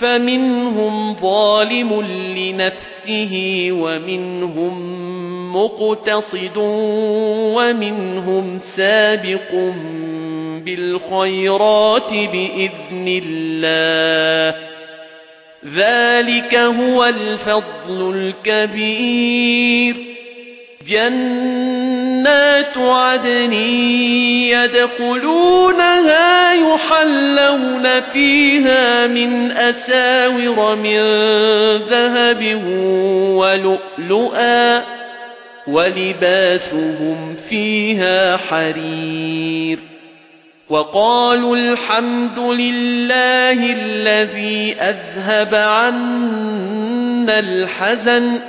فَمِنْهُمْ ظَالِمٌ لِنَفْسِهِ وَمِنْهُمْ مُقْتَصِدٌ وَمِنْهُمْ سَابِقٌ بِالْخَيْرَاتِ بِإِذْنِ اللَّهِ. ذَلِكَ هُوَ الْفَضْلُ الْكَبِيرُ. جَنَّاتُ عَدْنٍ يَدْخُلُونَهَا يُحَلَّوْنَ فِيهَا مِنْ أَسَاوِرَ مِنْ ذَهَبٍ وَلُؤْلُؤًا وَلِبَاسُهُمْ فِيهَا حَرِيرٌ وَقَالُوا الْحَمْدُ لِلَّهِ الَّذِي أَذْهَبَ عَنَّا الْحَزَنَ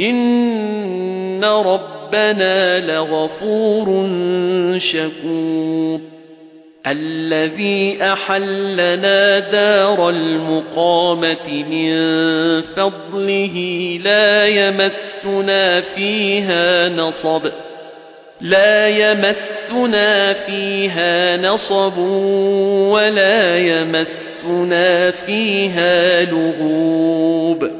إِنَّ رَبَّنَا لَغَفُورٌ شَكُورٌ الَّذِي أَحَلَّنَا دَارَ الْمُقَامَةِ مِنْ فَضْلِهِ لَا يَمَسُّنَا فِيهَا نَصَبٌ لا يمسنا فيها نصب ولا يمسنا فيها لغوب.